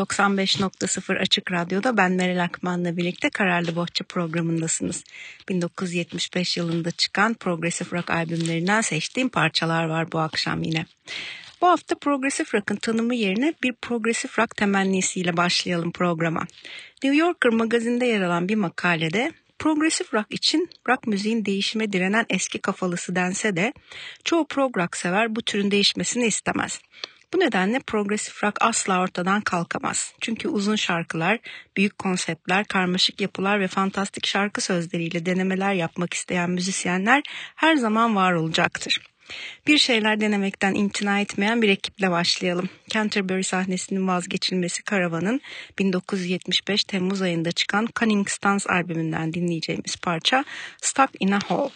95.0 Açık Radyo'da ben Meral Akman'la birlikte Kararlı Bohça programındasınız. 1975 yılında çıkan Progressive Rock albümlerinden seçtiğim parçalar var bu akşam yine. Bu hafta Progressive Rock'ın tanımı yerine bir Progressive Rock temennisiyle başlayalım programa. New Yorker magazinde yer alan bir makalede Progressive rock için rock müziğin değişime direnen eski kafalısı dense de çoğu prog rock sever bu türün değişmesini istemez. Bu nedenle progresif rock asla ortadan kalkamaz. Çünkü uzun şarkılar, büyük konseptler, karmaşık yapılar ve fantastik şarkı sözleriyle denemeler yapmak isteyen müzisyenler her zaman var olacaktır. Bir şeyler denemekten imtina etmeyen bir ekiple başlayalım. Canterbury sahnesinin vazgeçilmesi Karavan'ın 1975 Temmuz ayında çıkan Cunning Stance albümünden dinleyeceğimiz parça Stuck in a Hole.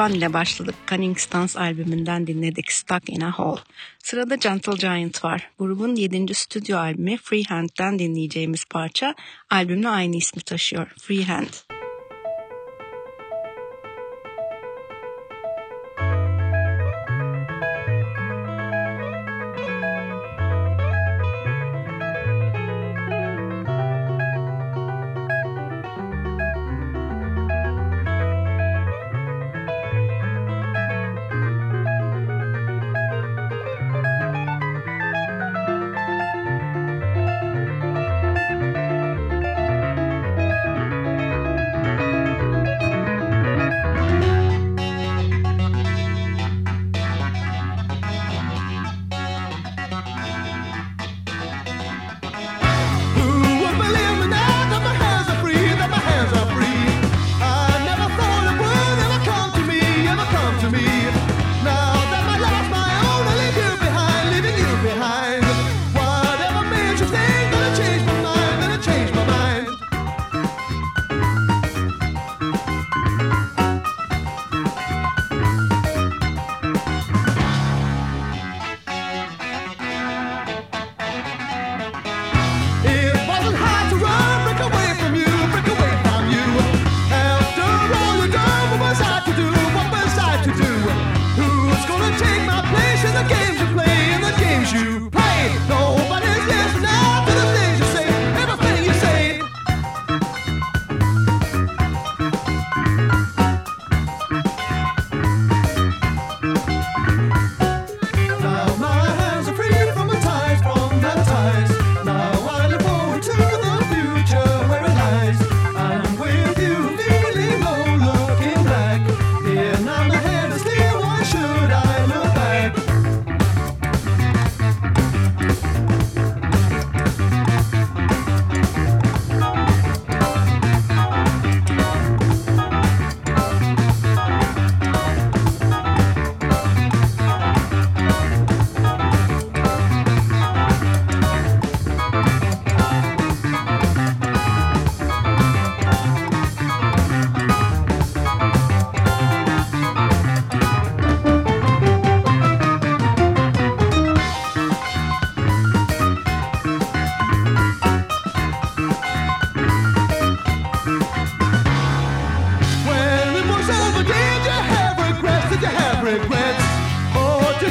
Caravan ile başladık. Cunning Stance albümünden dinledik Stuck in a Hole. Sırada Gentle Giant var. Grubun 7. stüdyo albümü Freehand'den dinleyeceğimiz parça albümle aynı ismi taşıyor. Freehand.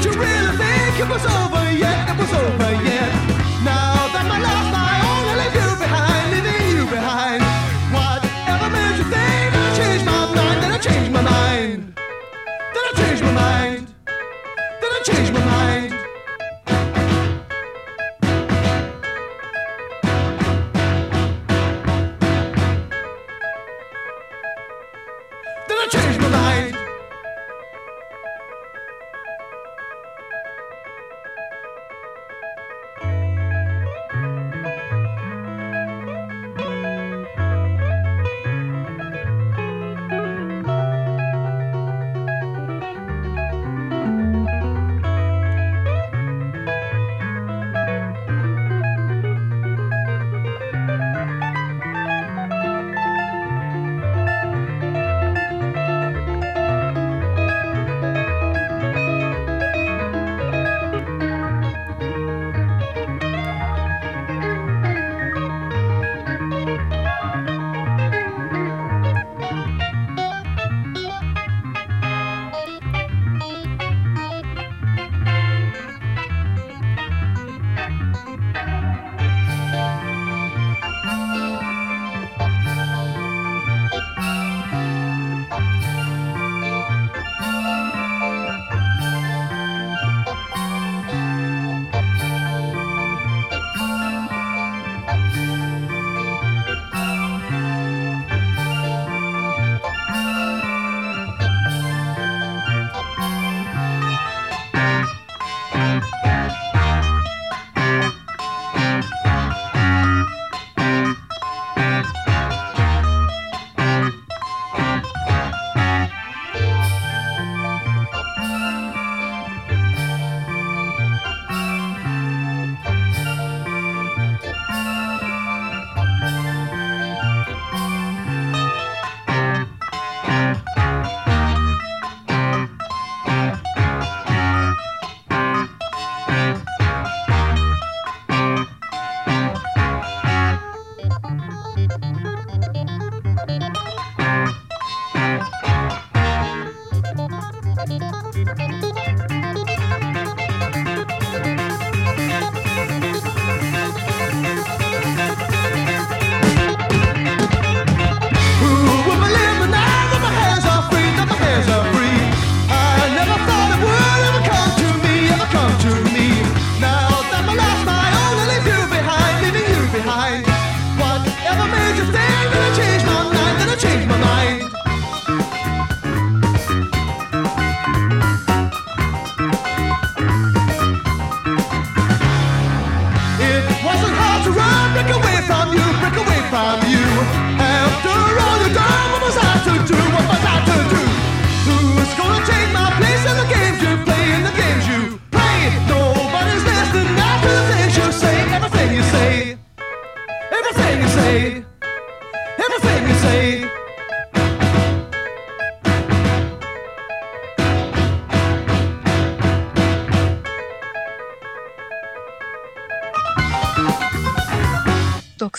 Did you really think it was over? Yeah, it was over.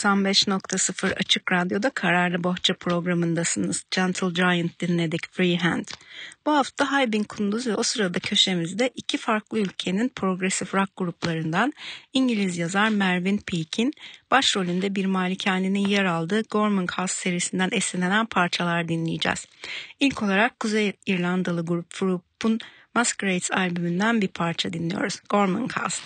95.0 Açık Radyo'da Kararlı Bohça programındasınız. Gentle Giant dinledik Freehand. Bu hafta Haybin Kunduz ve o sırada köşemizde iki farklı ülkenin progresif rock gruplarından İngiliz yazar Mervyn Peake'in başrolünde bir malikanenin yer aldığı Gorman House serisinden esinlenen parçalar dinleyeceğiz. İlk olarak Kuzey İrlandalı grup Froop'un Masquerades albümünden bir parça dinliyoruz. Gorman Cast.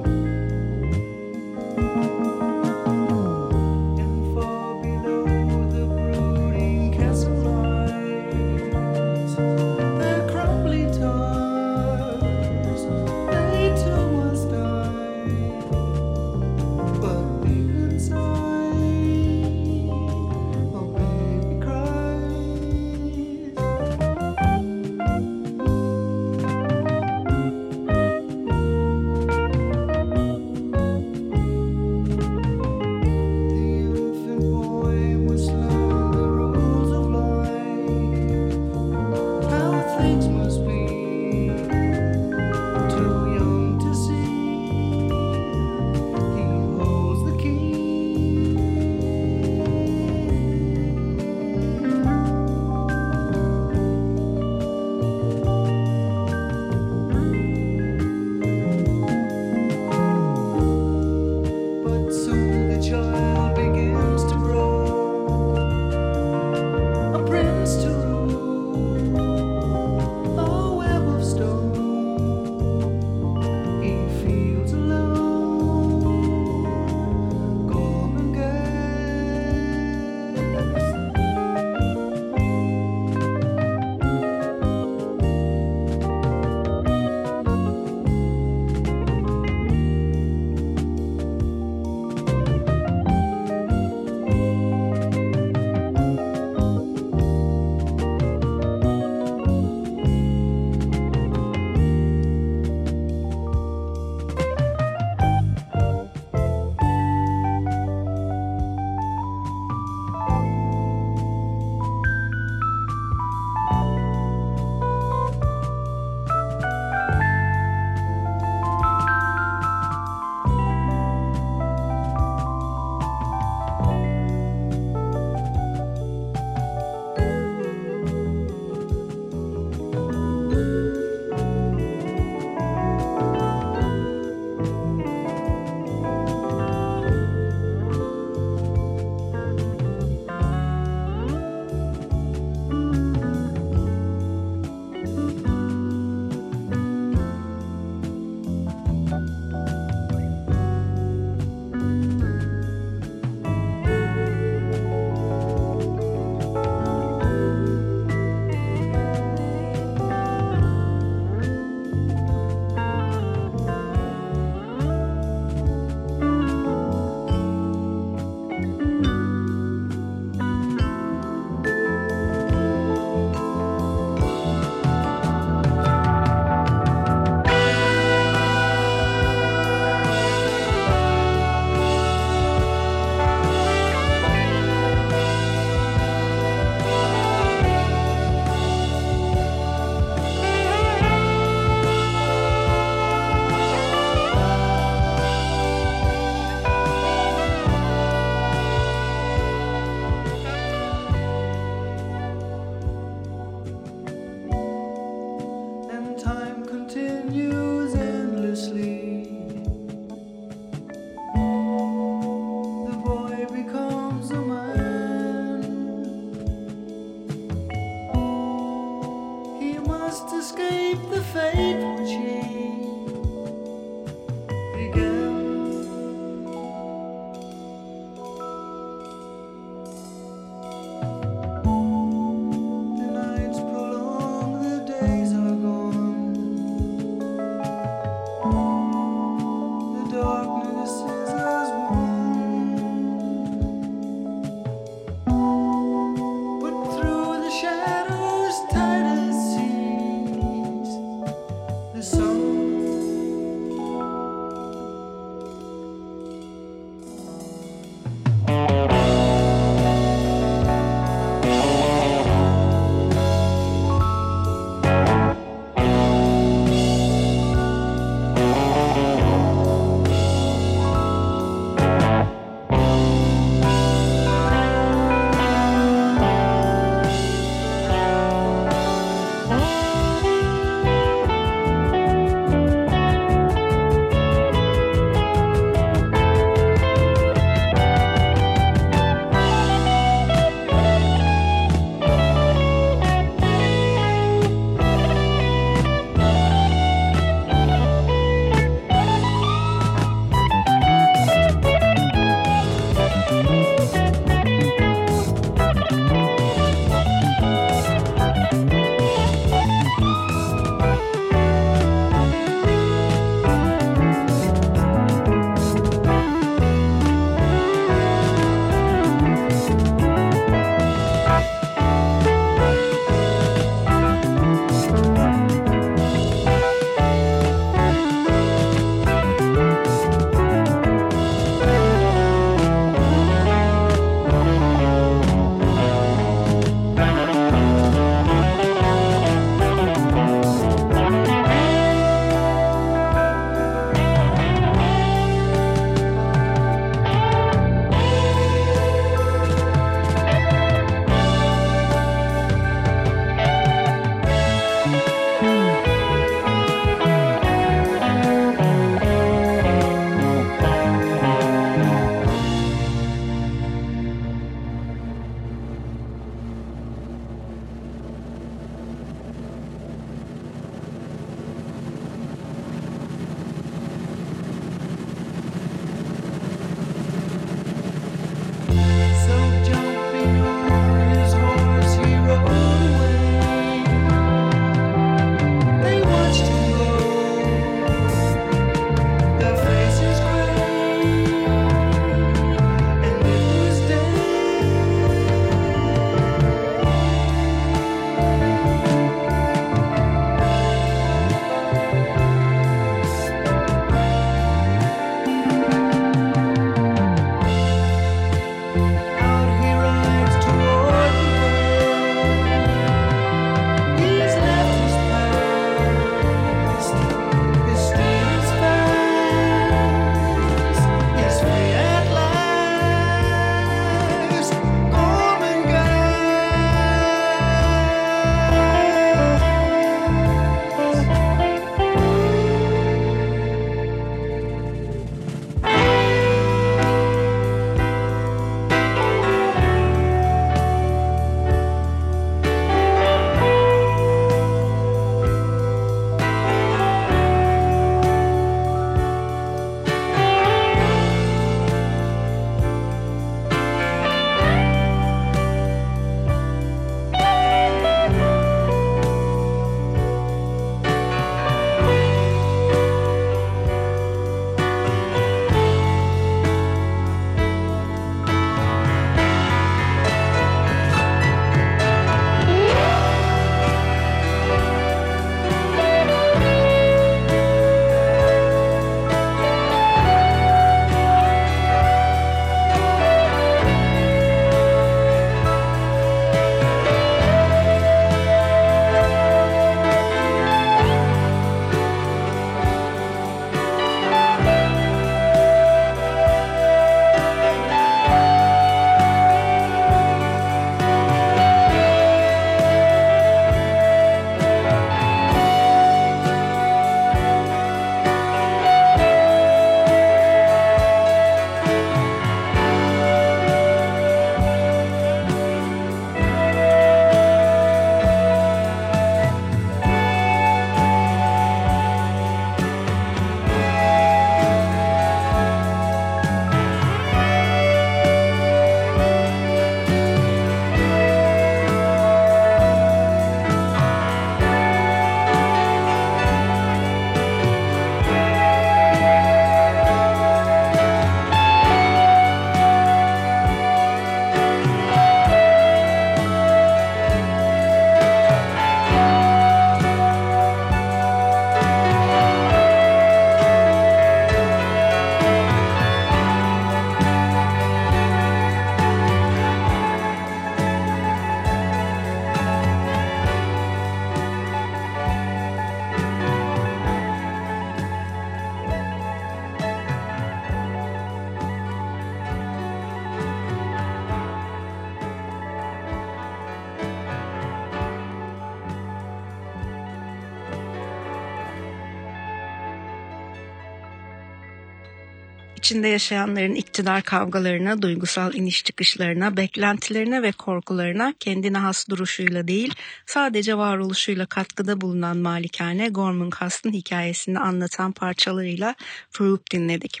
İçinde yaşayanların iktidar kavgalarına, duygusal iniş çıkışlarına, beklentilerine ve korkularına kendine has duruşuyla değil, sadece varoluşuyla katkıda bulunan malikane Gorman Cast'ın hikayesini anlatan parçalarıyla Fruit dinledik.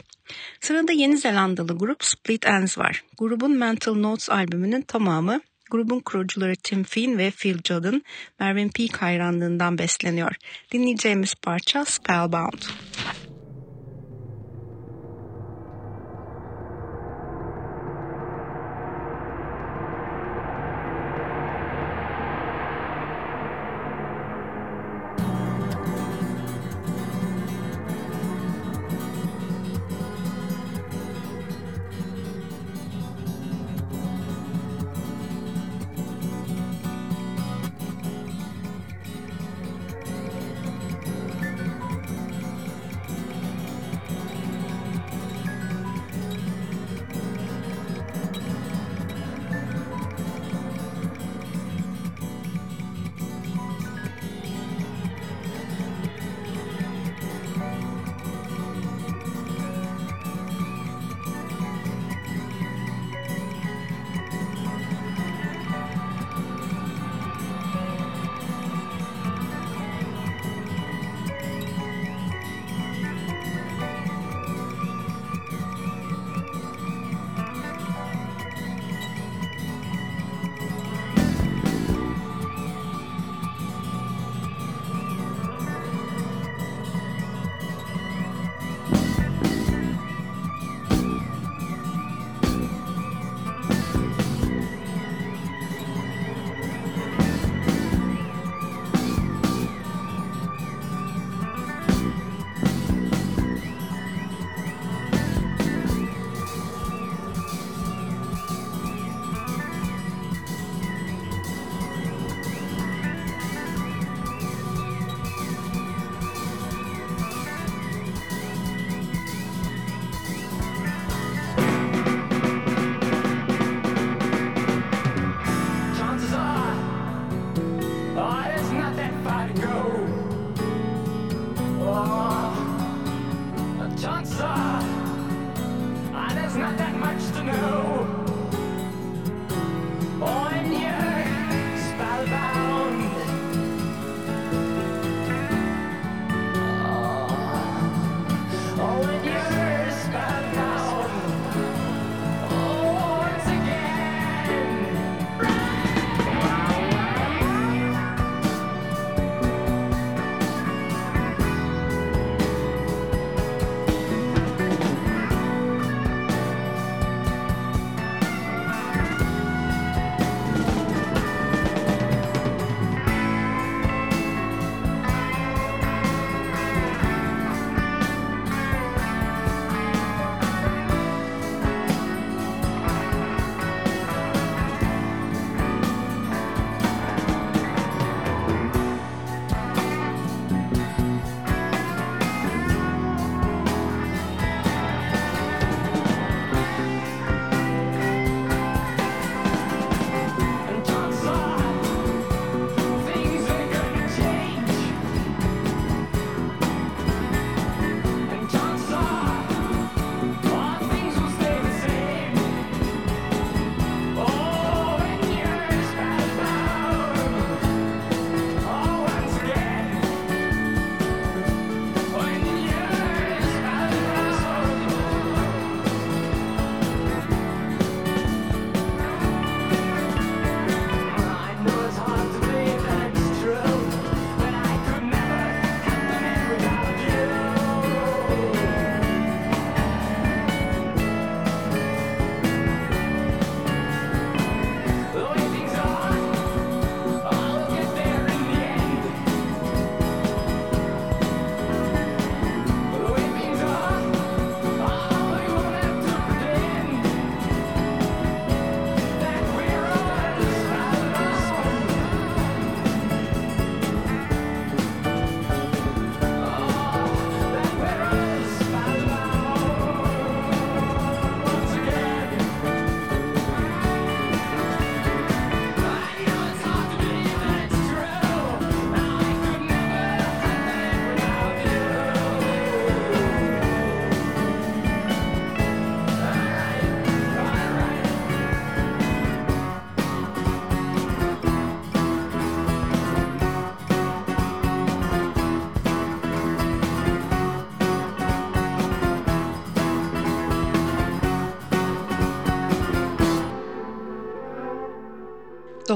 Sırada Yeni Zelandalı grup Split Ends var. Grubun Mental Notes albümünün tamamı grubun kurucuları Tim Finn ve Phil Jordan, Mervyn Peake hayranlığından besleniyor. Dinleyeceğimiz parça Spellbound.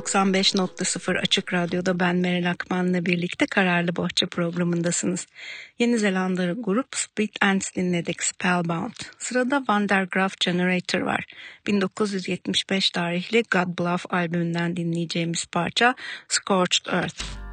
95.0 Açık Radyo'da ben Meral Akman'la birlikte Kararlı Bohça programındasınız. Yeni Zelanda grup Split Ants dinledik Spellbound. Sırada Van der Graaf Generator var. 1975 tarihli God Bluff albümünden dinleyeceğimiz parça Scorched Earth.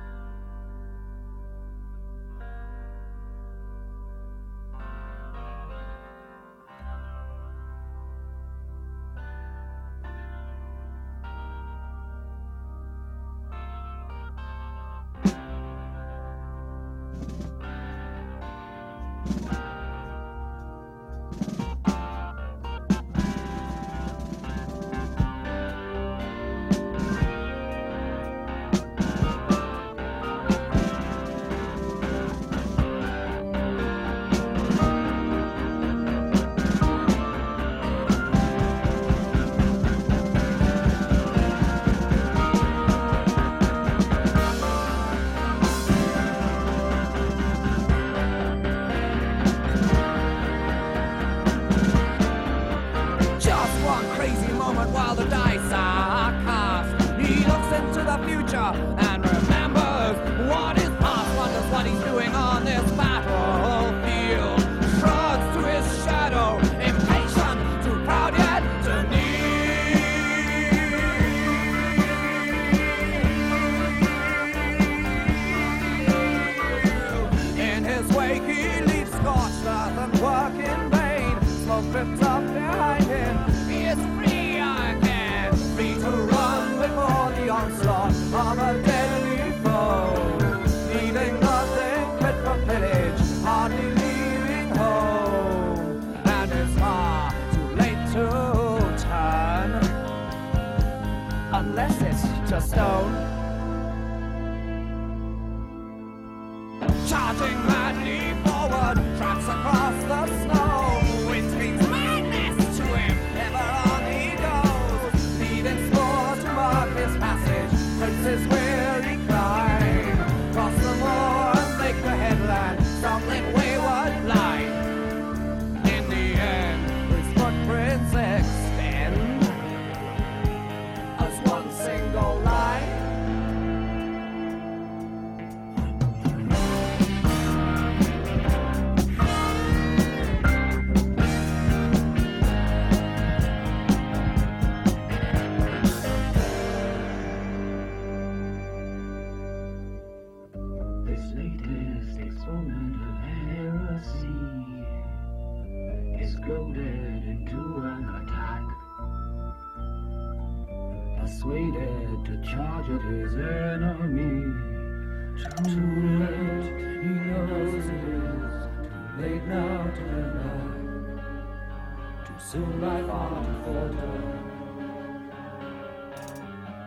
soon my father foretold.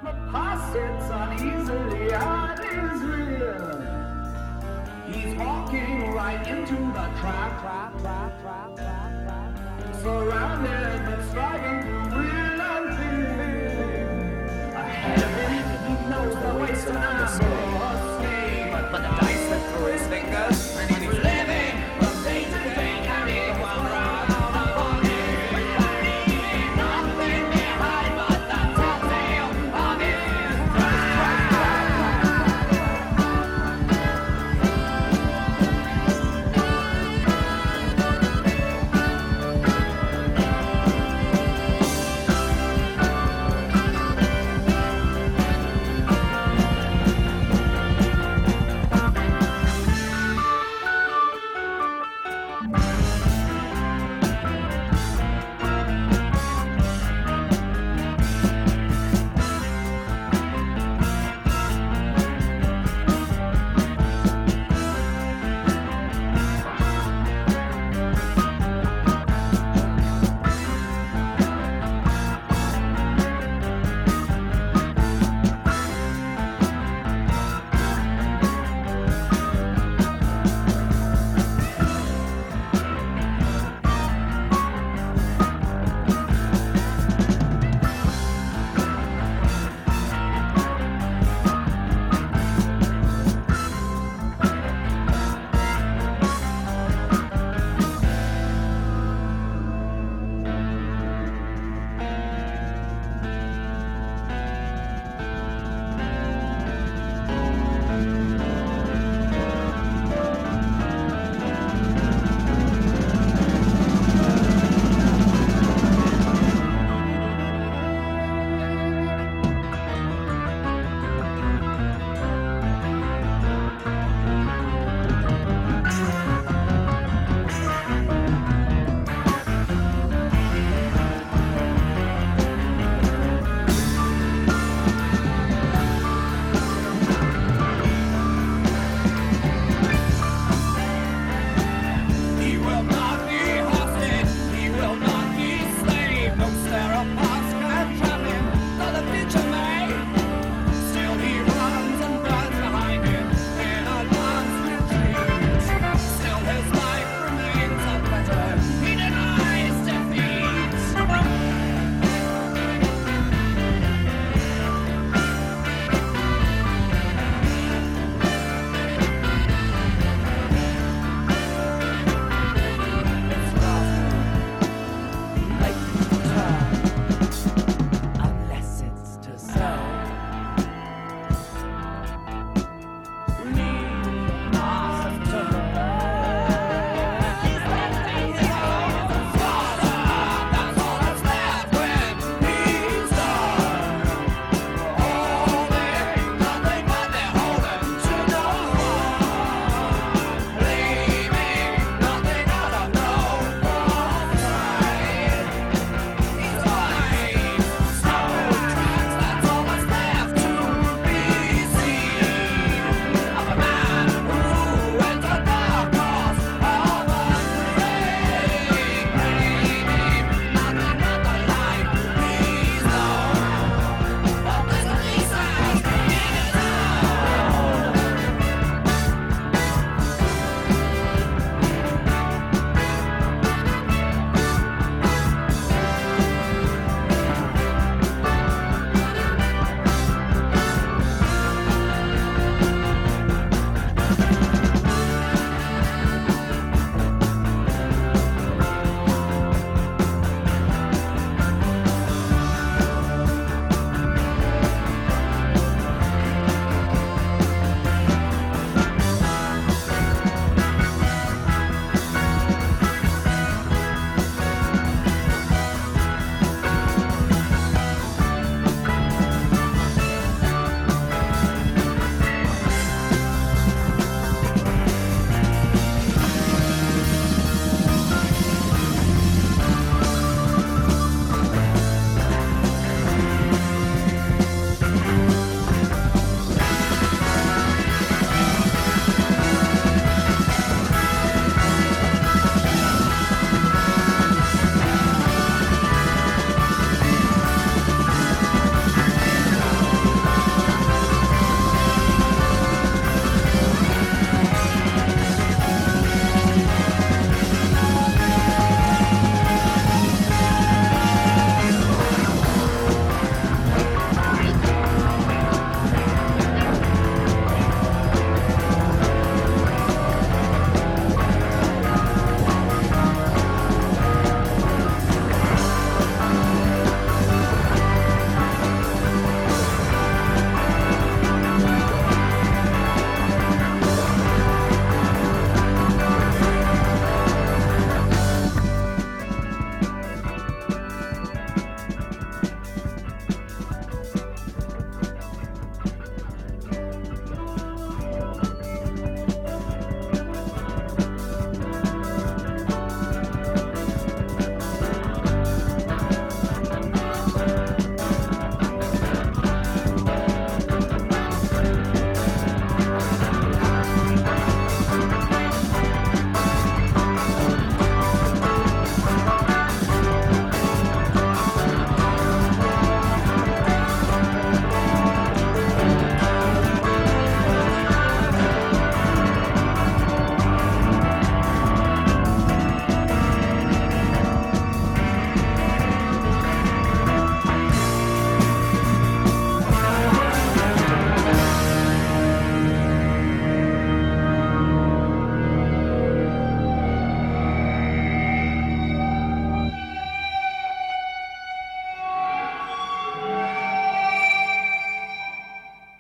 My past sits uneasily on his rear. He's walking right into the trap. Surrounded but striving to real and fear. Ahead of him, he knows the waste of but the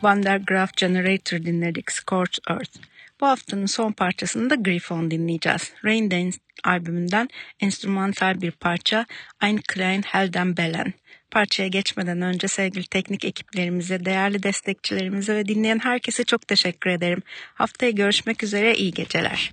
Van der Graaf Generator dinledik Scorched Earth. Bu haftanın son parçasını da Griffon dinleyeceğiz. Rain Dance albümünden enstrümantal bir parça Ein Klein Helden Bellen. Parçaya geçmeden önce sevgili teknik ekiplerimize, değerli destekçilerimize ve dinleyen herkese çok teşekkür ederim. Haftaya görüşmek üzere, iyi geceler.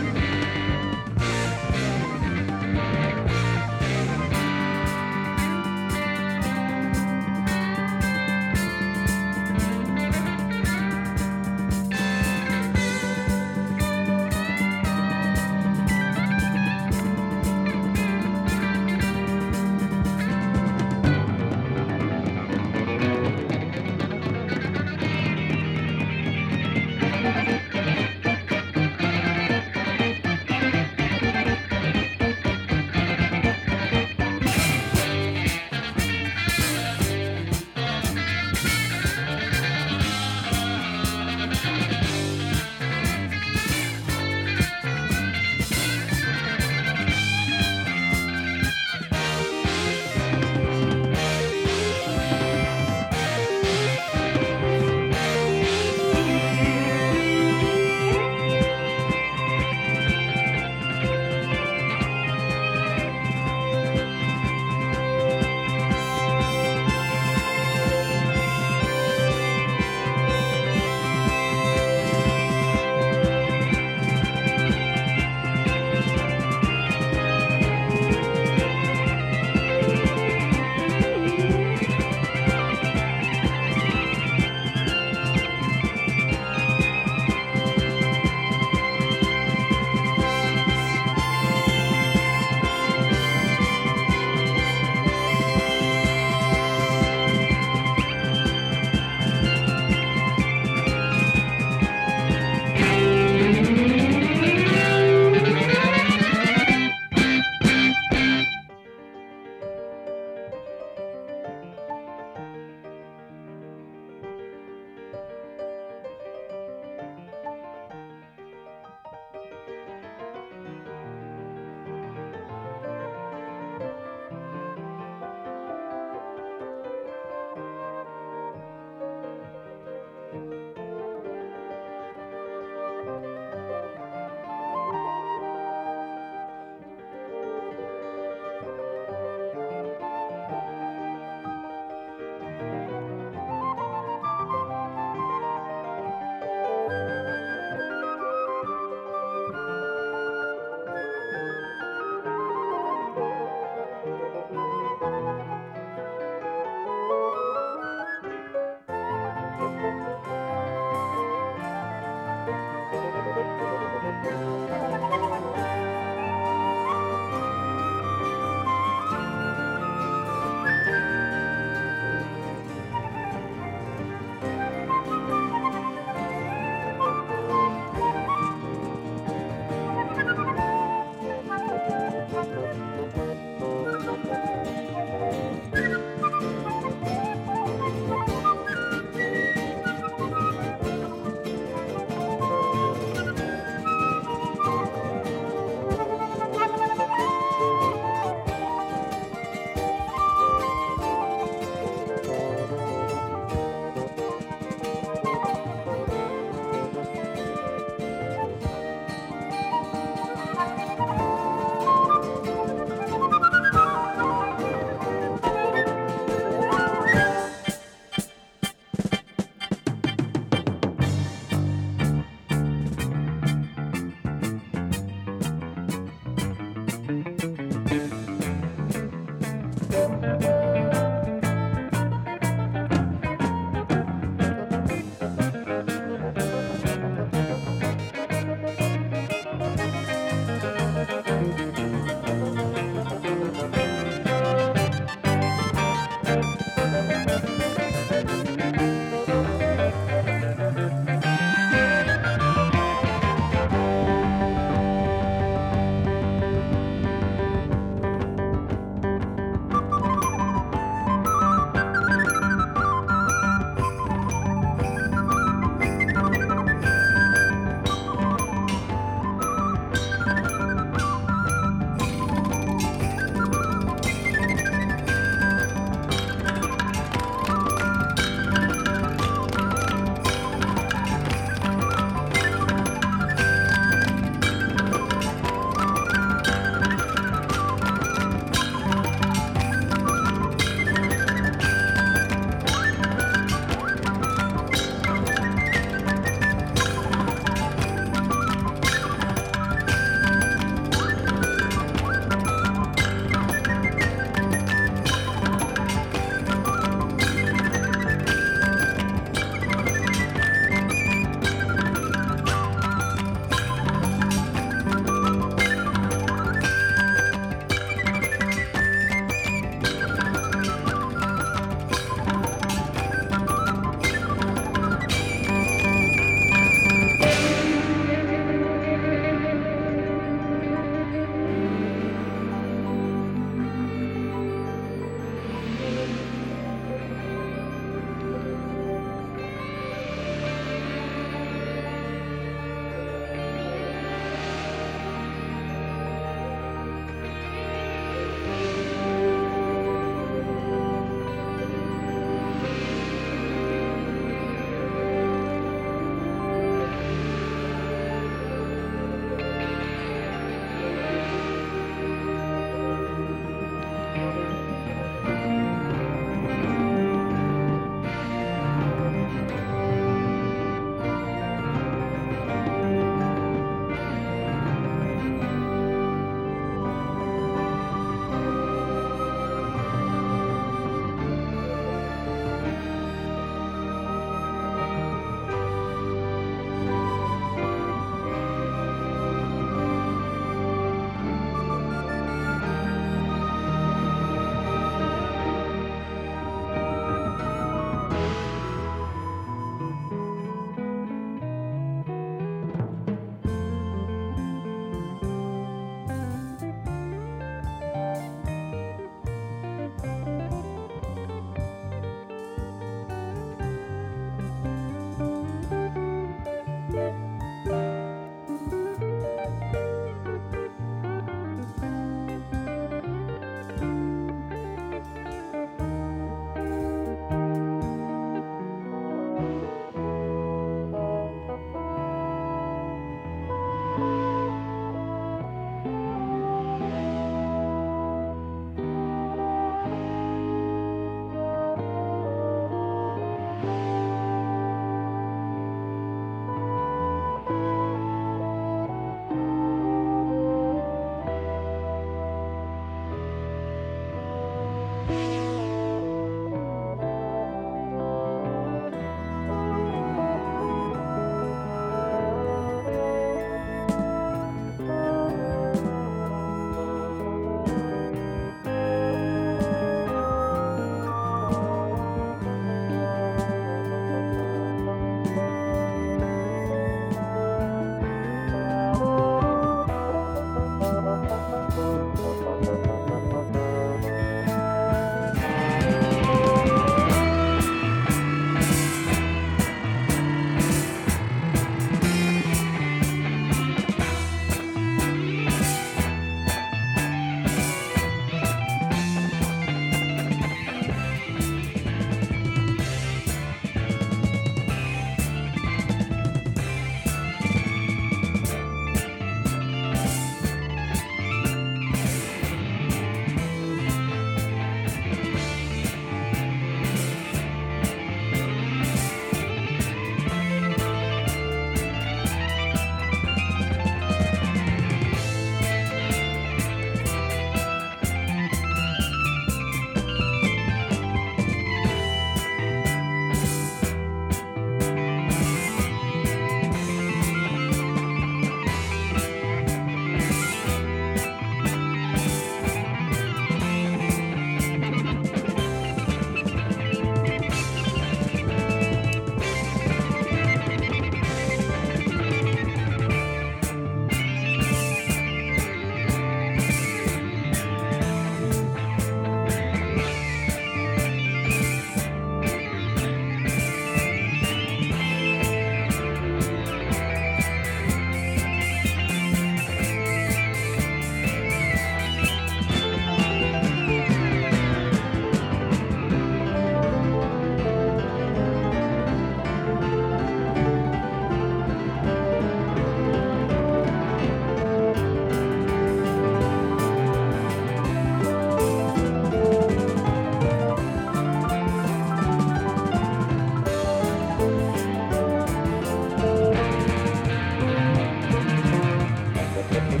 Thank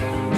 you.